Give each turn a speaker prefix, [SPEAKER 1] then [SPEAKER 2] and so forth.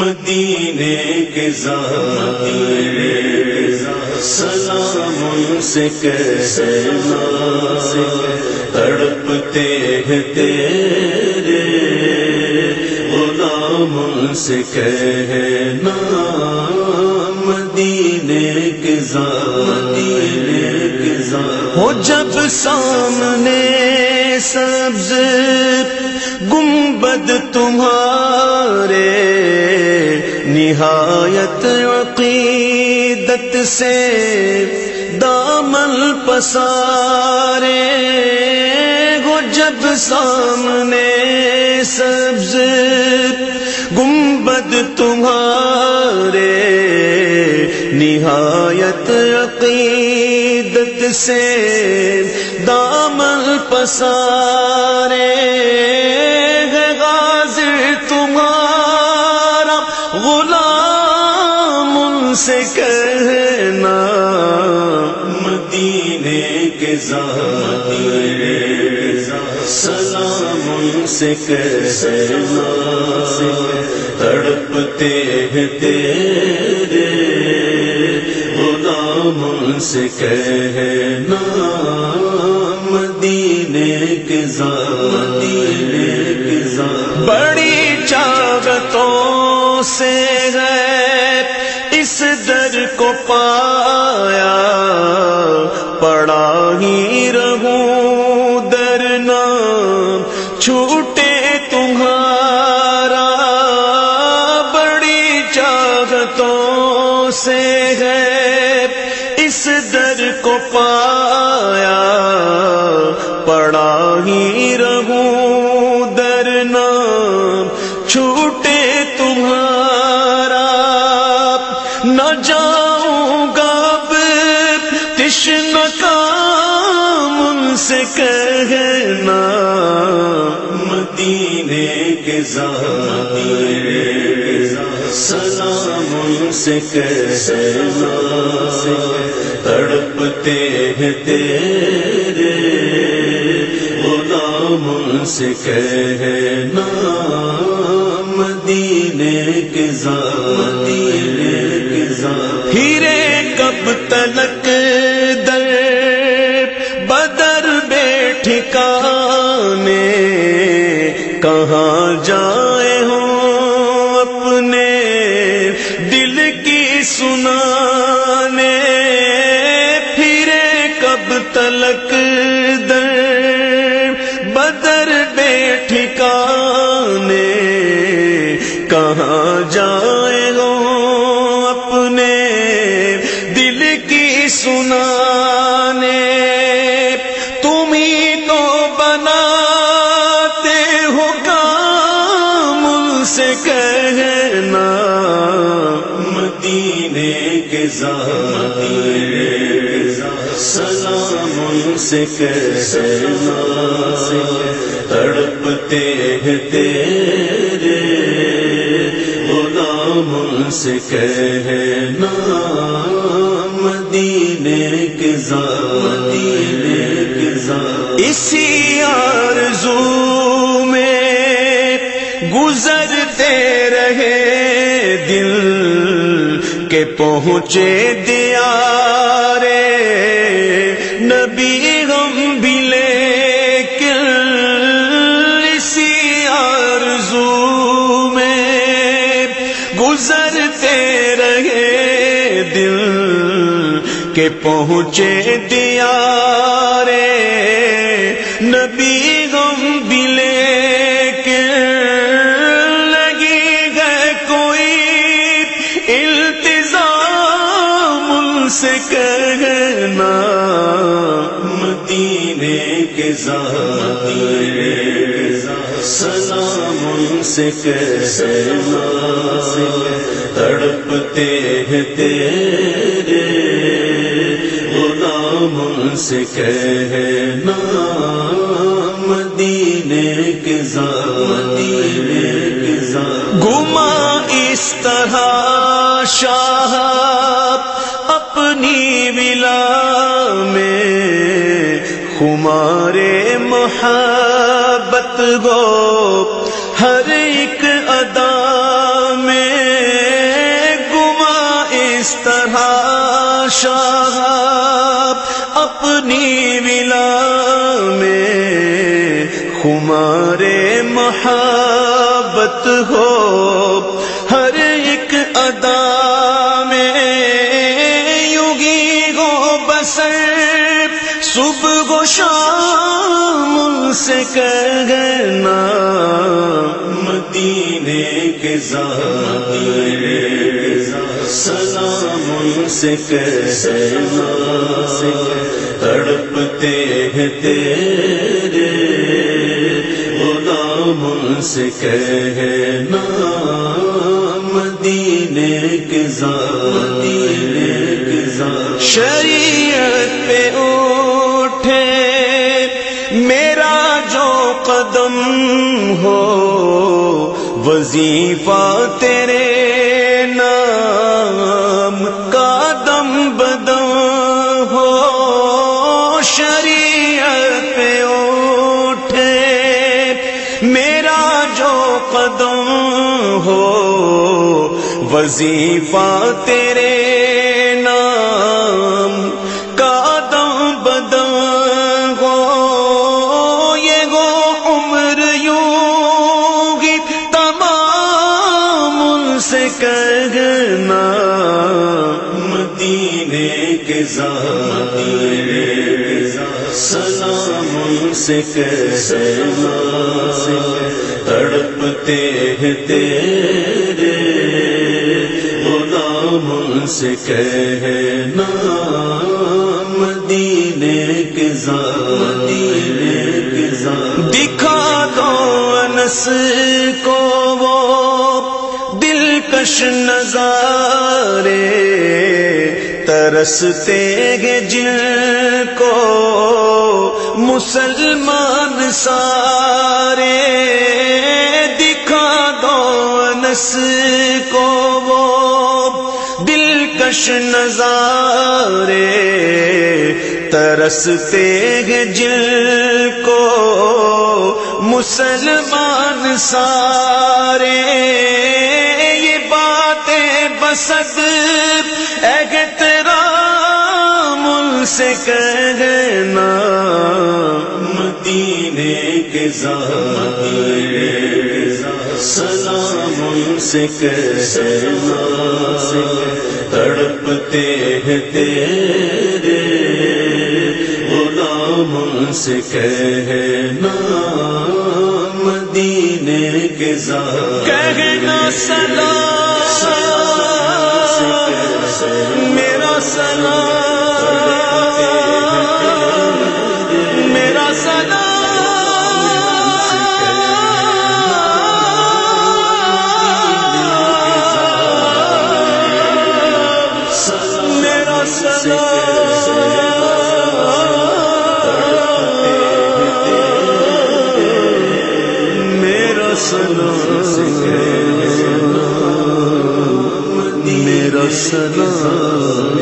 [SPEAKER 1] مدینے کے سلام سے کیسے تڑپتے ہیں تیرے غلام سے کہنا مدینے کے مدینے کے ہو جب سامنے سبز، گنبد تمہارے نہایت عقیدت سے دامن پسارے ہو جب سامنے سبز گنبد تمہارے نہایت عقیدت سے دامن پسارے سلام سے کہنا۔ تڑپتے ہیں تیرے غلام سے کہنا مدینے کے مدینے کے بڑی چاغتوں سے ہے۔ پایا، پڑا ہی رہوں در نام چھوٹے تمہارا بڑی چاہتوں سے ہے۔ اس در کو پایا، پڑا ہی رہوں در نام چھوٹے تمہارا سلام سے کیسے تڑپتے ہیں تیرے غلام سے کہنا کب در بدر بیٹھکانے کہاں جائے گو اپنے دل کی سنانے؟ تم تمہیں تو بناتے ہو کام ان سے کہنا، مدینے کے سلام ان سے کہنا تڑپتے ہیں تیرے۔ غلام ان سے کہنا مدینے کے مدینے کے اسی آرزو میں گزرتے رہے دل کے پہنچے پہنچے دیا رے نبی غم بھی لے لگی ہے کوئی التظام سے کہنا مدینے کے سلام ان سے کہنا، تڑپتے ہیں تیرے غلام سے کہنا مدینے کے گما اس طرح شاہ اپنی ولا میں خمارے محبت گو ہر ایک ادا میں۔ گما اس طرح شاہ اپنی ولا میں خمارے محبت ہو، ہر ایک ادا میں یوگی گو بسر۔ صبح گو شام سے کہنا، مدینے کے ظاہر سلام سے کہنا۔ تڑپتے ہیں تیرے غلام سے کہنا مدینے کے زادینے کے زاد شریعت پہ اٹھے، میرا جو قدم ہو، وظیفہ تیرے نام کا دم بدم ہو۔ شریعت ہو۔ وظیفہ تیرے نام کا دم بدم ہو۔ یہ گو عمر یوں گی تمام ان سے کہنا۔ مدینے کے ظاہر سلام ان سے کہنا۔ تڑپتے ہیں تیرے، غلام سے کہنا مدینے کے زادینے کے دکھا دو انس کو وہ دلکش نظارے، ترستے گے جن کو مسلمان سارے دکھا دو انس کو وہ دلکش نظارے ترستے گے جن کو مسلمان سارے یہ باتیں بسد احترام ان سے کہنا سلام سے کہنا تڑپتے ہیں تیرے غلام سے کہنا مدینے کے ظاہر کہنا سلام میرا سلام سلام میرا سلام۔